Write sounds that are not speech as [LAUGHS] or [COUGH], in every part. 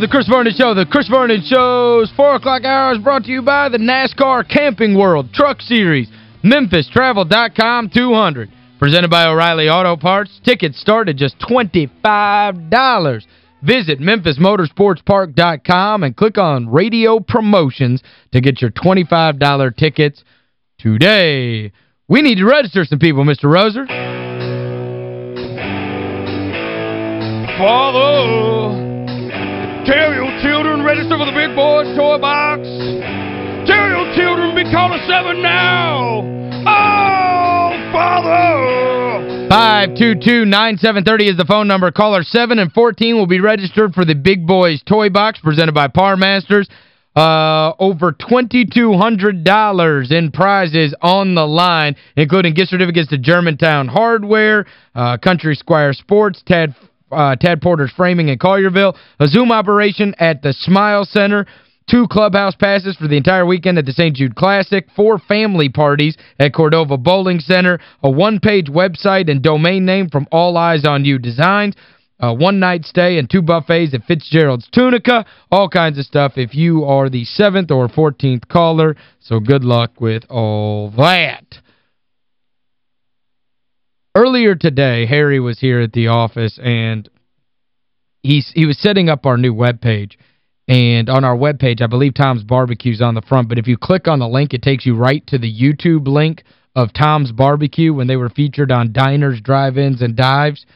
The Chris Vernon Show. The Chris Vernon Show's 4 o'clock hour is brought to you by the NASCAR Camping World Truck Series, MemphisTravel.com 200. Presented by O'Reilly Auto Parts. Tickets start at just $25. Visit MemphisMotorsportsPark.com and click on Radio Promotions to get your $25 tickets today. We need to register some people, Mr. Roser. Father, tell your children register for the big boys toy box. Tell your children be calling seven now. Oh, Father. 522-9730 is the phone number. Caller 7 and 14 will be registered for the Big Boys Toy Box presented by Par Masters. Uh, over $2,200 in prizes on the line, including gift certificates to Germantown Hardware, uh, Country Squire Sports, Tad uh, Tad Porter's Framing in Collierville, a Zoom operation at the Smile Center, two clubhouse passes for the entire weekend at the St. Jude Classic, four family parties at Cordova Bowling Center, a one-page website and domain name from All Eyes on You Designs, a one-night stay and two buffets at Fitzgerald's Tunica, all kinds of stuff if you are the 7th or 14th caller, so good luck with all that. Earlier today, Harry was here at the office, and he's, he was setting up our new webpage. And on our webpage, I believe Tom's Barbecue's on the front, but if you click on the link, it takes you right to the YouTube link of Tom's Barbecue when they were featured on Diners, Drive-Ins, and Dives,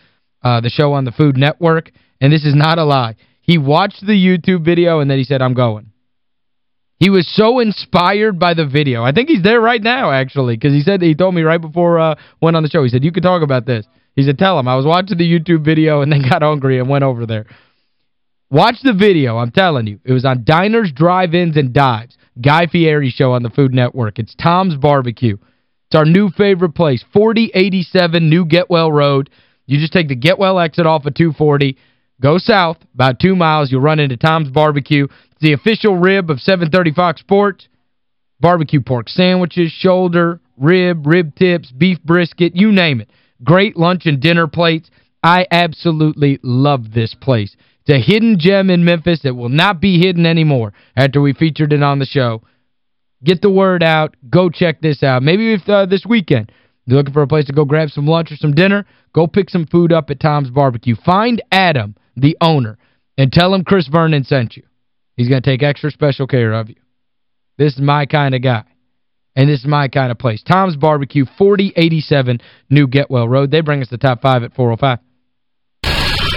uh, the show on the Food Network. And this is not a lie. He watched the YouTube video, and then he said, I'm going. He was so inspired by the video. I think he's there right now, actually, because he said he told me right before uh went on the show. He said, you can talk about this. He said, tell him. I was watching the YouTube video and then [LAUGHS] got hungry and went over there. Watch the video, I'm telling you. It was on Diners, Drive-Ins, and Dives. Guy Fieri show on the Food Network. It's Tom's Barbecue. It's our new favorite place, 4087 New Getwell Road. You just take the Getwell exit off of 240, go south about two miles, you'll run into Tom's Barbecue. The official rib of 730 Fox Sports. Barbecue pork sandwiches, shoulder, rib, rib tips, beef brisket, you name it. Great lunch and dinner plates. I absolutely love this place. It's a hidden gem in Memphis that will not be hidden anymore after we featured it on the show. Get the word out. Go check this out. Maybe if uh, this weekend you're looking for a place to go grab some lunch or some dinner, go pick some food up at Tom's Barbecue. Find Adam, the owner, and tell him Chris Vernon sent you. He's going to take extra special care of you. This is my kind of guy. And this is my kind of place. Tom's Barbecue, 4087 New Getwell Road. They bring us the top five at 405.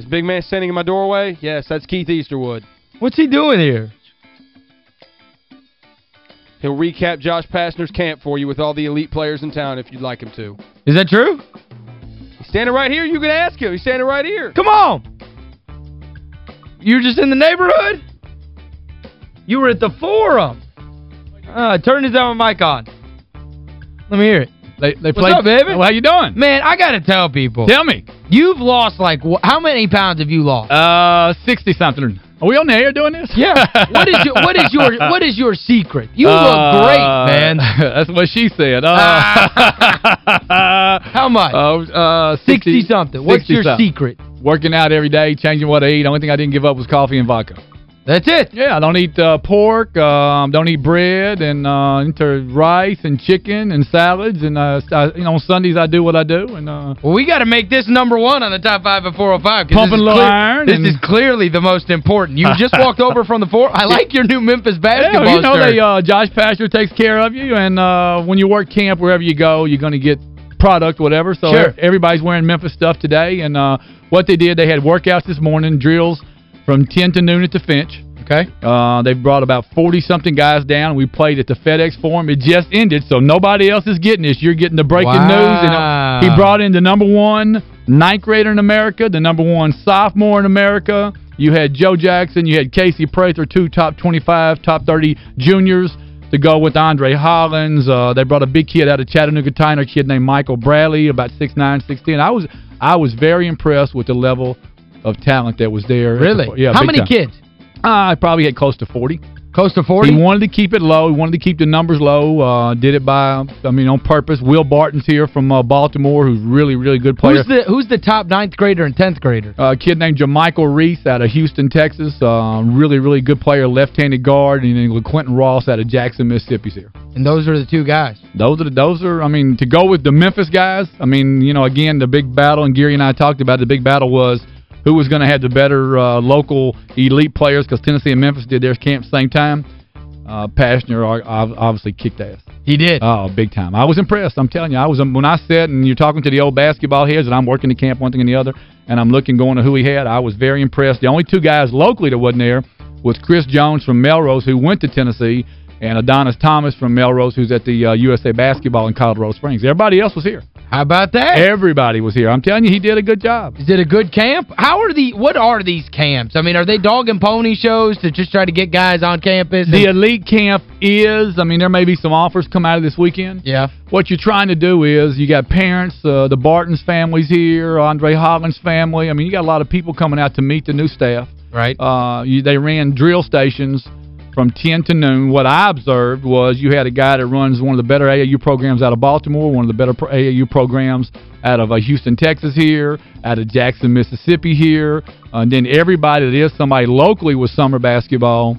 This big man standing in my doorway? Yes, that's Keith Easterwood. What's he doing here? He'll recap Josh Pastner's camp for you with all the elite players in town if you'd like him to. Is that true? He's standing right here. You can ask him. He's standing right here. Come on. You're just in the neighborhood? You were at the forum. Uh, turn his own mic on. Let me hear it. They, they What's played, up, baby? Well, how you doing? Man, I got to tell people. Tell me. You've lost like, how many pounds have you lost? Uh, 60-something. Are we on the air doing this? Yeah. what is your what is your what is your secret? You Uh, look great, man. [LAUGHS] That's what she said. Uh, [LAUGHS] How much? Uh, uh, 60 60 something. What's your something. secret? Working out every day, changing what I eat. The only thing I didn't give up was coffee and vodka. That's it. Yeah, I don't eat uh, pork, um, don't eat bread, and uh, into rice and chicken and salads. And, uh, I, you know, on Sundays I do what I do. and uh, Well, we got to make this number one on the top five at 405. 'cause Pumping this is clear- iron This and- is clearly the most important. You just [LAUGHS] walked over from the four. I like your new Memphis basketball Yeah, you know, they, uh, Josh Pastner takes care of you, and uh, when you work camp, wherever you go, you're going to get product, whatever. So Sure. everybody's wearing Memphis stuff today, and uh, what they did, they had workouts this morning, drills from 10 to noon at the Finch. Okay. Uh, they brought about 40-something guys down. We played at the FedEx Forum. It just ended, so nobody else is getting this. You're getting the breaking Wow. news. And uh, he brought in the number one ninth grader in America, the number one sophomore in America. You had Joe Jackson. You had Casey Prather, two top 25, top 30 juniors to go with Andre Hollins. Uh, they brought a big kid out of Chattanooga Tyner, a kid named Michael Bradley, about 6'9", 6'10". I was I was very impressed with the level of talent that was there. at the Really? Yeah, How many time. kids? Uh, I probably had close to 40. Close to 40? He wanted to keep it low. He wanted to keep the numbers low. Uh, did it by, I mean, on purpose. Will Barton's here from uh, Baltimore, who's really, really good player. Who's the who's the top ninth grader and 10th grader? Uh, a kid named Jamichael Reese out of Houston, Texas. Uh, really, really good player, left-handed guard. And then Quentin Ross out of Jackson, Mississippi's here. And those are the two guys. Those are, the, those are, I mean, to go with the Memphis guys, I mean, you know, again, the big battle, and Gary and I talked about it, the big battle was who was going to have the better uh, local elite players because Tennessee and Memphis did their camp same time. Uh, Pastner obviously kicked ass. He did. Oh, big time. I was impressed. I'm telling you. I was um, When I sat and you're talking to the old basketball heads and I'm working the camp one thing and the other, and I'm looking, going to who he had, I was very impressed. The only two guys locally that wasn't there was Chris Jones from Melrose, who went to Tennessee, and Adonis Thomas from Melrose, who's at the uh, USA Basketball in Colorado Springs. Everybody else was here. How about that? Everybody was here. I'm telling you, he did a good job. He did a good camp? How are the what are these camps? I mean, are they dog and pony shows to just try to get guys on campus? The elite camp is, I mean, there may be some offers come out of this weekend. Yeah. What you're trying to do is you got parents, uh, the Barton's family's here, Andre Hollins' family. I mean, you got a lot of people coming out to meet the new staff. Right. Uh, you, they ran drill stations from 10 to noon. What I observed was you had a guy that runs one of the better AAU programs out of Baltimore, one of the better AAU programs out of uh, Houston, Texas here, out of Jackson, Mississippi here. And then everybody that is somebody locally with summer basketball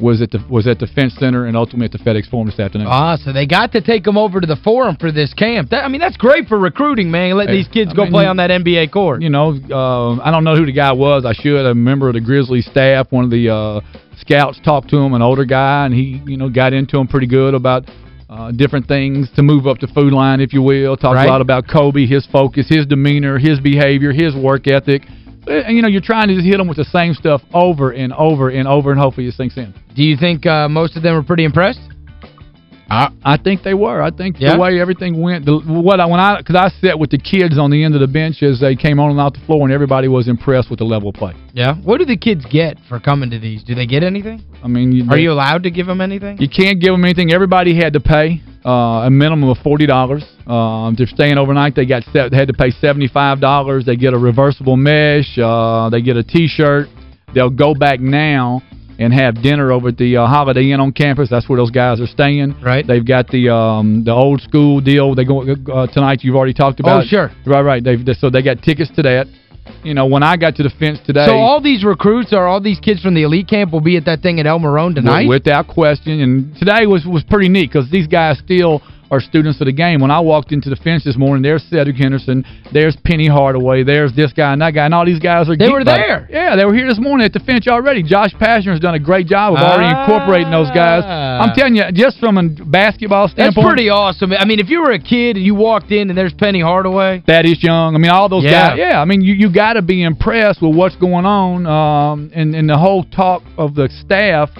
was at the was at the Finch Center and ultimately at the FedEx Forum this afternoon. Ah, so they got to take them over to the forum for this camp. That, I mean, that's great for recruiting, man. Let Hey, these kids I go mean, play on that NBA court. you know, uh, I don't know who the guy was. I should. A member of the Grizzlies staff, one of the uh, scouts talked to him, an older guy, and he, you know, got into him pretty good about uh, different things to move up the food line, if you will. Talked Right. a lot about Kobe, his focus, his demeanor, his behavior, his work ethic. And, you know, you're trying to just hit them with the same stuff over and over and over, and hopefully it sinks in. Do you think uh, most of them were pretty impressed? I I think they were. I think Yeah? the way everything went, the, what I when I cuz I sat with the kids on the end of the bench as they came on and out the floor and everybody was impressed with the level of play. Yeah. What do the kids get for coming to these? Do they get anything? I mean, you, Are you allowed to give them anything? You can't give them anything. Everybody had to pay uh, a minimum of $40. Um, they're staying overnight. They got set, they had to pay $75. They get a reversible mesh. Uh, they get a T-shirt. They'll go back now and have dinner over at the uh, Holiday Inn on campus. That's where those guys are staying. Right. They've got the um, the old school deal. They go uh, tonight. You've already talked about. Oh, sure. Right, right. They've, so they got tickets to that. You know, when I got to the Finch today. So all these recruits or all these kids from the elite camp will be at that thing at El Marone tonight? Without question. And today was was pretty neat because these guys still are students of the game. When I walked into the Finch this morning, there's Cedric Henderson, there's Penny Hardaway, there's this guy and that guy, and all these guys are They were there. Yeah, they were here this morning at the Finch already. Josh Pastner has done a great job of already Ah. incorporating those guys. I'm telling you, just from a basketball standpoint... That's pretty awesome. I mean, if you were a kid and you walked in and there's Penny Hardaway, Thaddeus Young. I mean, all those Yeah. guys. Yeah, I mean, you you got to be impressed with what's going on um, and, and the whole talk of the staff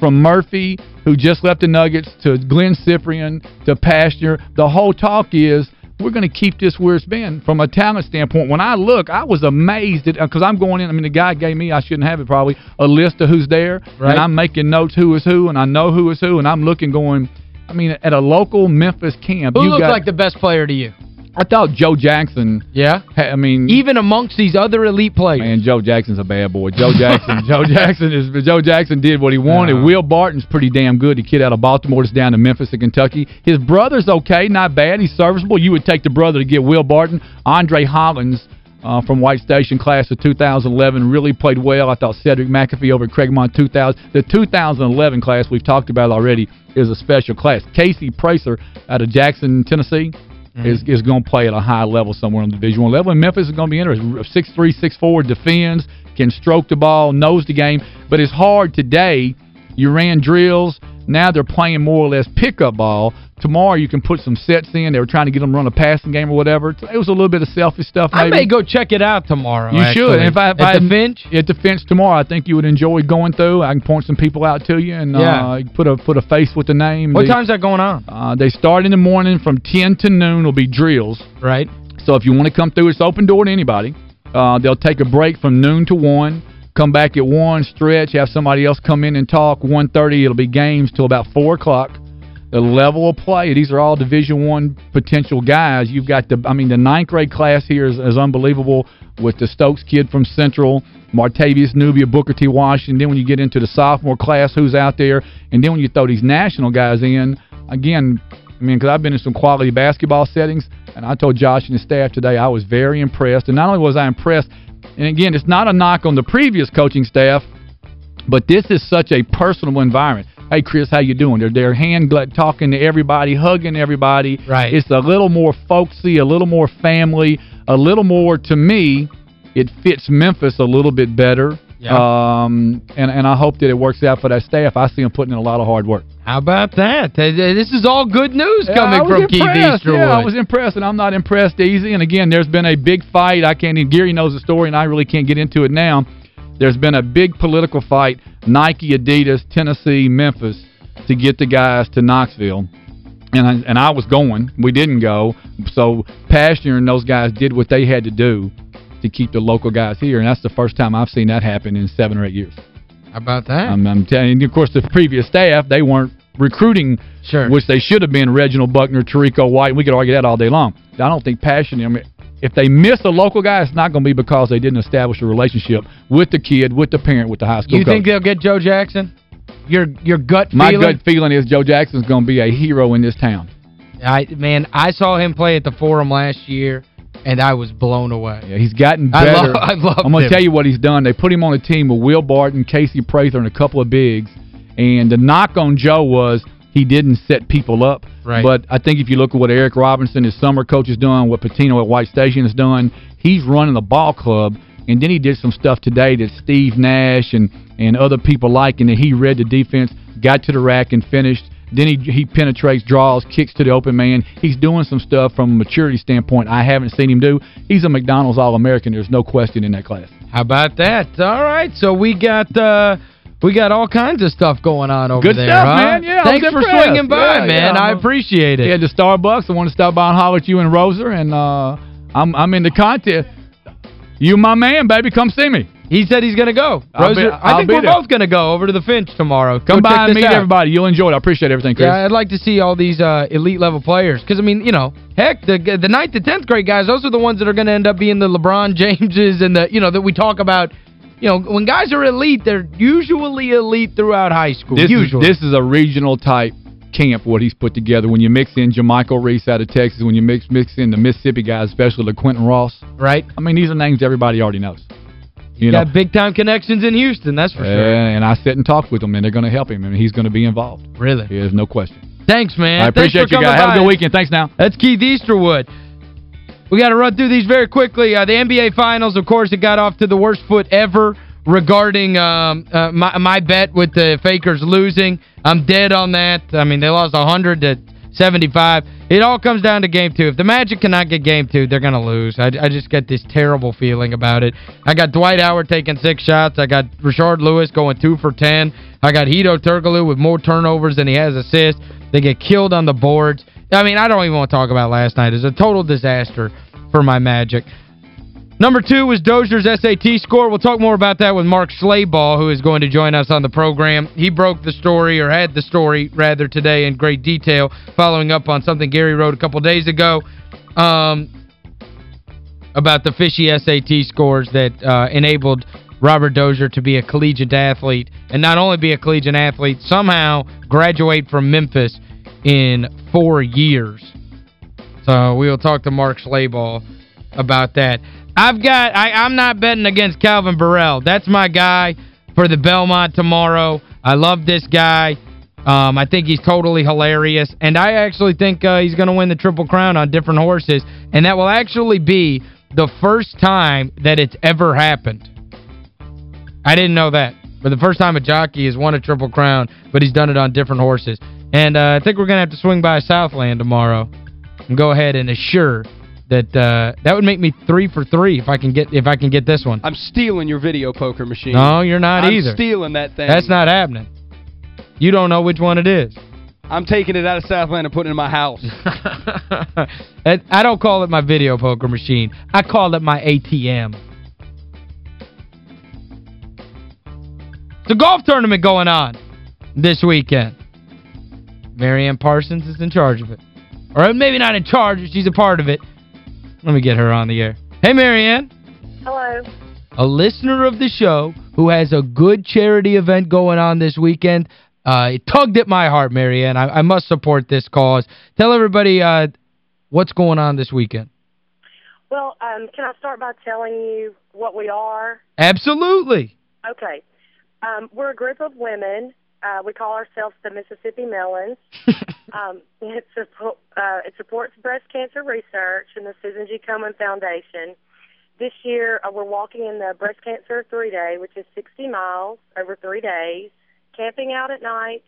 from Murphy, who just left the Nuggets, to Glynn Cyprien, to Pastner. The whole talk is we're going to keep this where it's been from a talent standpoint. When I look, I was amazed at uh, because I'm going in. I mean, the guy gave me, I shouldn't have it probably, a list of who's there. Right. And I'm making notes who is who, and I know who is who, and I'm looking going, I mean, at a local Memphis camp. who you looked got, like the best player to you? I thought Joe Jackson Yeah? I mean, Even amongst these other elite players. man, Joe Jackson's a bad boy. Joe Jackson, [LAUGHS] Joe Jackson is Joe Jackson did what he wanted. Will Barton's pretty damn good. The kid out of Baltimore that's down to Memphis and Kentucky. His brother's okay, not bad. He's serviceable. You would take the brother to get Will Barton. Andre Hollins uh, from White Station class of 2011 really played well. I thought Cedric McAfee over at Craigmont 2000. The 2011 class we've talked about already is a special class. Casey Prather out of Jackson, Tennessee, mm -hmm. is is going to play at a high level somewhere on the Division One level. And Memphis is going to be interesting. 6'3", 6'4", defends, can stroke the ball, knows the game. But it's hard today. You ran drills. Now they're playing more or less pickup ball. Tomorrow you can put some sets in. They were trying to get them run a passing game or whatever. It was a little bit of selfish stuff maybe. I may go check it out tomorrow, You actually. should. If I, if at I, the Finch? At the Finch tomorrow. I think you would enjoy going through. I can point some people out to you and yeah. uh, put a put a face with the name. What time's that going on? Uh, they start in the morning from 10 to noon will be drills. Right. So if you want to come through, it's open door to anybody. Uh, they'll take a break from noon to 1 come back at 1, stretch, have somebody else come in and talk. 1.30, it'll be games till about 4 o'clock the level of play. These are all Division One potential guys. You've got the, I mean, the ninth grade class here is, is unbelievable with the Stokes kid from Central, Martavius Nubia, Booker T. Washington. Then when you get into the sophomore class, who's out there, and then when you throw these national guys in, again, I mean, because I've been in some quality basketball settings, and I told Josh and his staff today I was very impressed. And not only was I impressed, and again, it's not a knock on the previous coaching staff, but this is such a personal environment hey, Chris, how you doing? They're, they're hand talking to everybody, hugging everybody. Right. It's a little more folksy, a little more family, a little more, to me, it fits Memphis a little bit better. Yeah. Um, and, and I hope that it works out for that staff. I see them putting in a lot of hard work. How about that? This is all good news coming yeah, from Keith Easterwood. Yeah, I was impressed, and I'm not impressed easy. And again, there's been a big fight. I can't even, Gary knows the story, and I really can't get into it now. There's been a big political fight, Nike, Adidas, Tennessee, Memphis, to get the guys to Knoxville. And I, and I was going. We didn't go. So Pastner and those guys did what they had to do to keep the local guys here. And that's the first time I've seen that happen in seven or eight years. How about that? I'm, I'm telling you, of course, the previous staff, they weren't recruiting, sure. which they should have been Reginald Buckner, Tarico White. We could argue that all day long. I don't think Pastner, I mean, if they miss a local guy, it's not going to be because they didn't establish a relationship with the kid, with the parent, with the high school You coach. think they'll get Joe Jackson? Your your gut feeling? My gut feeling is Joe Jackson's going to be a hero in this town. I Man, I saw him play at the Forum last year, and I was blown away. Yeah, he's gotten better. [LAUGHS] I love, I love I'm going to tell you what he's done. They put him on a team with Will Barton, Casey Prather, and a couple of bigs. And the knock on Joe was he didn't set people up. Right. But I think if you look at what Eric Robinson, his summer coach, is doing, what Patino at White Station has done, he's running the ball club. And then he did some stuff today that Steve Nash and, and other people like, and that he read the defense, got to the rack and finished. Then he he penetrates, draws, kicks to the open man. He's doing some stuff from a maturity standpoint I haven't seen him do. He's a McDonald's All-American. There's no question in that class. How about that? All right, so we got... Uh we got all kinds of stuff going on over Good there, stuff, huh? man. Yeah, Thanks for swinging by, yeah, man. Yeah, I appreciate it. Yeah, the Starbucks. I want to stop by and holler at you and Roser, and uh, I'm I'm in the contest. You my man, baby. Come see me. He said he's going to go. I'll Roser, be, I think we're there. both going to go over to the Finch tomorrow. Come go by and meet out. everybody. You'll enjoy it. I appreciate everything, Chris. Yeah, I'd like to see all these uh, elite-level players. Because, I mean, you know, heck, the the 9th to 10th grade guys, those are the ones that are going to end up being the LeBron [LAUGHS] Jameses and the, you know, that we talk about. You know, when guys are elite, they're usually elite throughout high school. This usually. Is, this is a regional type camp, what he's put together. When you mix in JaMychal Reese out of Texas, when you mix mix in the Mississippi guys, especially the Quentin Ross. Right. I mean, these are names everybody already knows. You got know, big-time connections in Houston, that's for sure. And I sit and talk with them, and they're going to help him, and he's going to be involved. Really? There's no question. Thanks, man. I appreciate you guys. Have a good weekend. Thanks now. That's Keith Easterwood. We got to run through these very quickly. Uh, the NBA Finals, of course, it got off to the worst foot ever regarding um, uh, my, my bet with the Fakers losing. I'm dead on that. I mean, they lost 100 to 75. It all comes down to game two. If the Magic cannot get game two, they're going to lose. I, I just get this terrible feeling about it. I got Dwight Howard taking six shots. I got Rashard Lewis going two for 10. I got Hedo Turkoglu with more turnovers than he has assists. They get killed on the boards. I mean, I don't even want to talk about last night. It's a total disaster for my Magic. Number two was Dozier's SAT score. We'll talk more about that with Mark Schlabach, who is going to join us on the program. He broke the story, or had the story, rather, today in great detail, following up on something Gary wrote a couple days ago um, about the fishy SAT scores that uh, enabled Robert Dozier to be a collegiate athlete, and not only be a collegiate athlete, somehow graduate from Memphis in four years. So we will talk to Mark Schlabach about that. I've got I, I'm not betting against Calvin Borel. That's my guy for the Belmont tomorrow. I love this guy. Um, I think he's totally hilarious. And I actually think uh, he's going to win the Triple Crown on different horses. And that will actually be the first time that it's ever happened. I didn't know that. But the first time a jockey has won a Triple Crown, but he's done it on different horses. And uh, I think we're going to have to swing by Southland tomorrow and go ahead and assure that uh, that would make me three for three if I can get if I can get this one. I'm stealing your video poker machine. No, you're not I'm either. I'm stealing that thing. That's not happening. You don't know which one it is. I'm taking it out of Southland and putting it in my house. [LAUGHS] I don't call it my video poker machine. I call it my ATM. It's a golf tournament going on this weekend. Marianne Parsons is in charge of it. Or maybe not in charge, she's a part of it. Let me get her on the air. Hey, Marianne. Hello. A listener of the show who has a good charity event going on this weekend. Uh, it tugged at my heart, Marianne. I, I must support this cause. Tell everybody uh, what's going on this weekend. Well, um, can I start by telling you what we are? Absolutely. Okay. Um, we're a group of women. Uh, we call ourselves the Mississippi Melons. [LAUGHS] um, it, support, uh, it supports breast cancer research and the Susan G. Komen Foundation. This year, uh, we're walking in the breast cancer three-day, which is 60 miles over three days, camping out at night,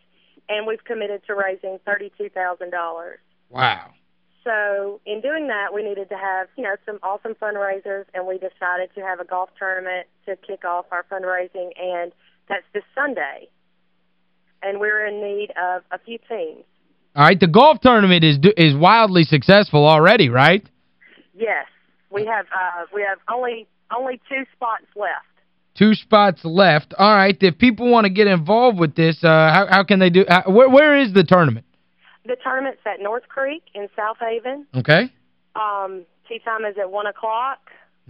and we've committed to raising $32,000. Wow. So in doing that, we needed to have, you know, some awesome fundraisers, and we decided to have a golf tournament to kick off our fundraising, and that's this Sunday. And we're in need of a few teams. All right, the golf tournament is is wildly successful already, right? Yes. We have uh we have only only two spots left. Two spots left. All right, if people want to get involved with this, uh how how can they do uh, where where is the tournament? The tournament's at North Creek in Southaven. Okay. Um tee time is at 1 o'clock.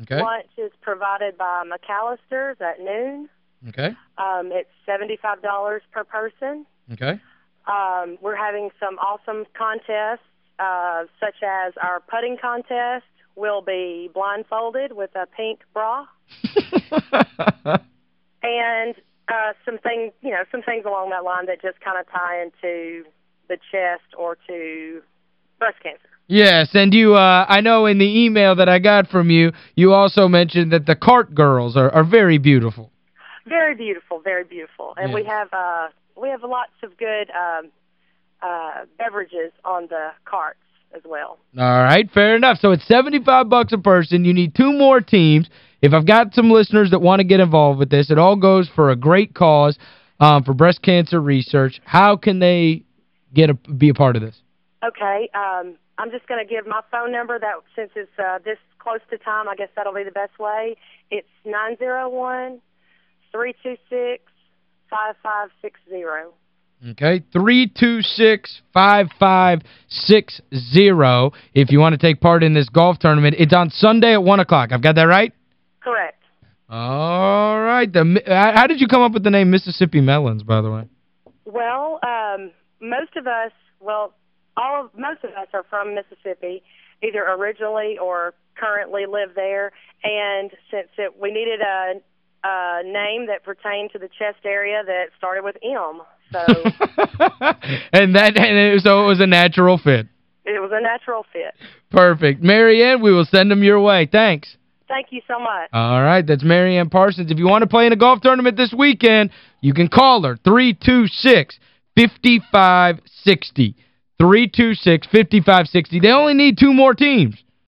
Okay. Lunch is provided by McAlister's at noon. Okay. Um, it's $75 per person. Okay. Um, we're having some awesome contests, uh, such as our putting contest will be blindfolded with a pink bra. [LAUGHS] and uh, some things, you know, some things along that line that just kind of tie into the chest or to breast cancer. Yes, and you, uh, I know in the email that I got from you, you also mentioned that the cart girls are, are very beautiful. Very beautiful, very beautiful. And yes. we have uh, we have lots of good um, uh, beverages on the carts as well. All right, fair enough. So it's 75 bucks a person. You need two more teams. If I've got some listeners that want to get involved with this, it all goes for a great cause um, for breast cancer research. How can they get a, be a part of this? Okay, um, I'm just going to give my phone number that since it's uh, this close to time, I guess that'll be the best way. It's 901 326 5560. Okay, 326-5560 if you want to take part in this golf tournament. It's on Sunday at 1 o'clock. I've got that right? Correct. All right. The, how did you come up with the name Mississippi Melons, by the way? Well, um, most of us, well, all of, most of us are from Mississippi, either originally or currently live there. And since it, we needed a uh, name that pertained to the chest area that started with M. So [LAUGHS] and that and it, so it was a natural fit. It was a natural fit. Perfect. Marianne, we will send them your way. Thanks. Thank you so much. All right, that's Marianne Parsons. If you want to play in a golf tournament this weekend, you can call her 326-5560. 326-5560. They only need two more teams.